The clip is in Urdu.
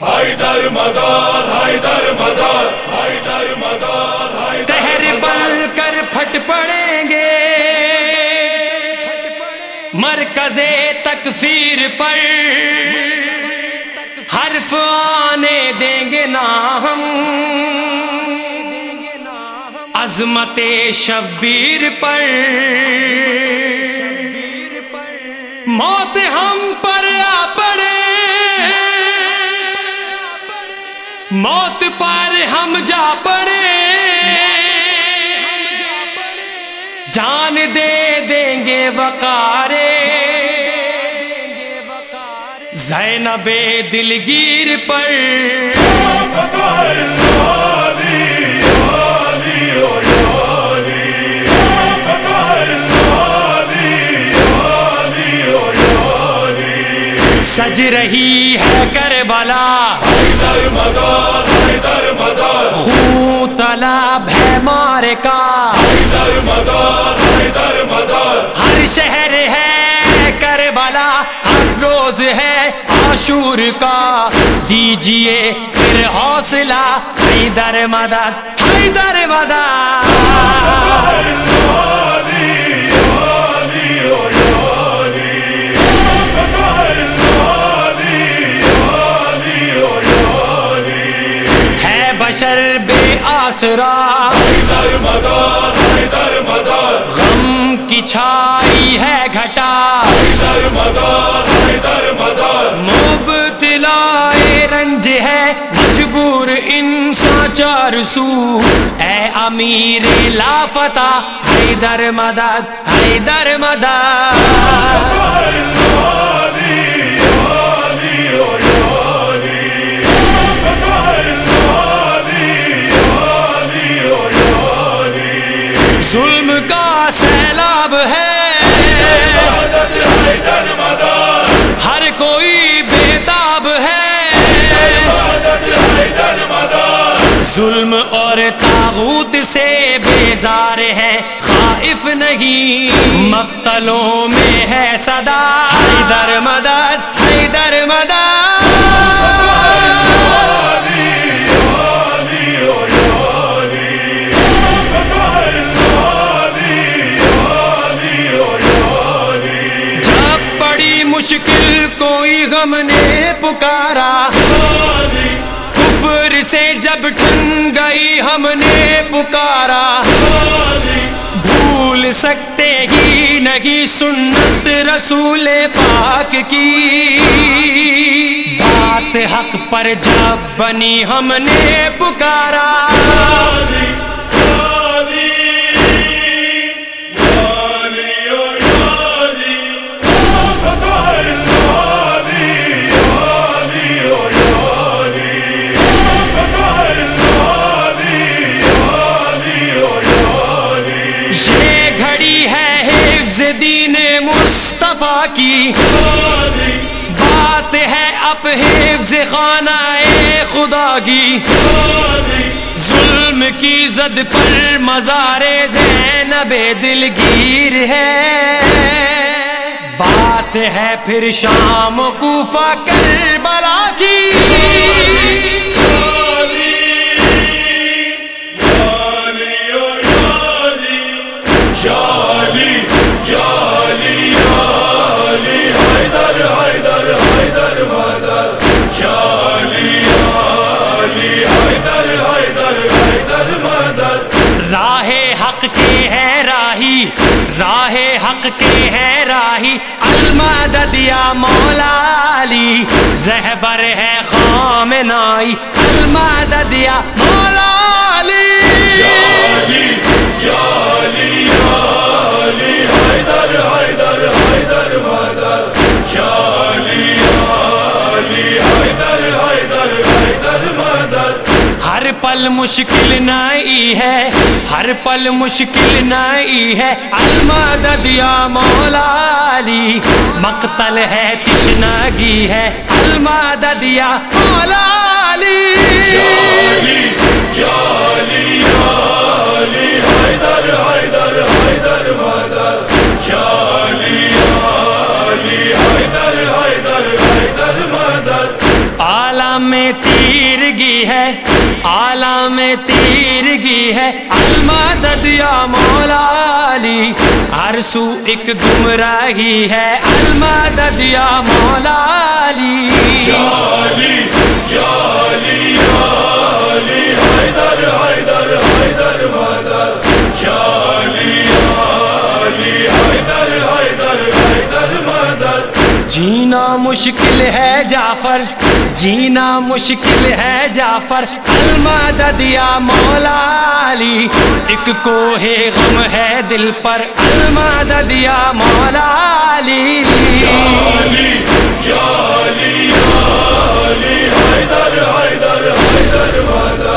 حیدر مدار حیدر مدار حیدر مدار قہر بل کر پھٹ پڑیں گے۔ مرکز تکفیر پر حرف آنے دیں گے نا ہم۔ عظمت شبیر پر موت ہم پر آ موت پر ہم جا پڑے۔ جان دے دیں گے وقارے۔ زینب دلگیر پر۔ سج رہی ہے کربلا۔ حیدر مدار خون تلاب ہے مارے کا حیدر مدار حیدر مدار ہر شہر ہے کربلا، ہر روز ہے عاشور کا۔ دیجیے پھر حوصلہ، حیدر مدد حیدر مدد۔ بشر بے آسرا۔ حیدر مدار حیدر مدار غم کی چھائی ہے گھٹا۔ حیدر مدار حیدر مدار مبتلا رنج ہے مجبور انسان چار سو۔ اے امیر لافتہ حیدر مدد حیدر مدد۔ ظلم کا سیلاب ہے۔ ہر کوئی بےتاب ہے۔ ظلم اور تاغوت سے بیزار ہے، خائف نہیں۔ مقتلوں میں ہے صدا۔ حیدر مدد حیدر مدد۔ کوئی غم نے پکارا۔ کفر سے جب ٹھن گئی ہم نے پکارا۔ بھول سکتے ہی نہیں سنت رسول پاک کی۔ بات حق پر جب بنی ہم نے پکارا۔ دین مصطفیٰ کی بات ہے اب حفظ خانہ خدا کی ظلم کی زد پر مزار زینب دلگیر ہے بات ہے پھر شام کوفہ کربلا کی حق کے ہے راہی، المدد یا مولا علی۔ زہبر ہے خامنائی المدد یا مولا علی۔ ہر پل مشکل نئی ہے ہر پل مشکل نئی ہے۔ المدد یا مولا علی مقتل ہے تشنگی ہے۔ المدد یا مولا علی۔ میں تیرگی ہے میں تیرگی ہے المدد یا مولا علی۔ ہر سو ایک گمراہی ہے، المدد یا مولا علی۔ جینا مشکل ہے جعفر، جینا مشکل ہے جعفر۔ المدد یا مولا علی، ایک کوہ غم ہے دل پر۔ المدد یا مولا علی۔ یا علی یا علی حیدر حیدر حیدر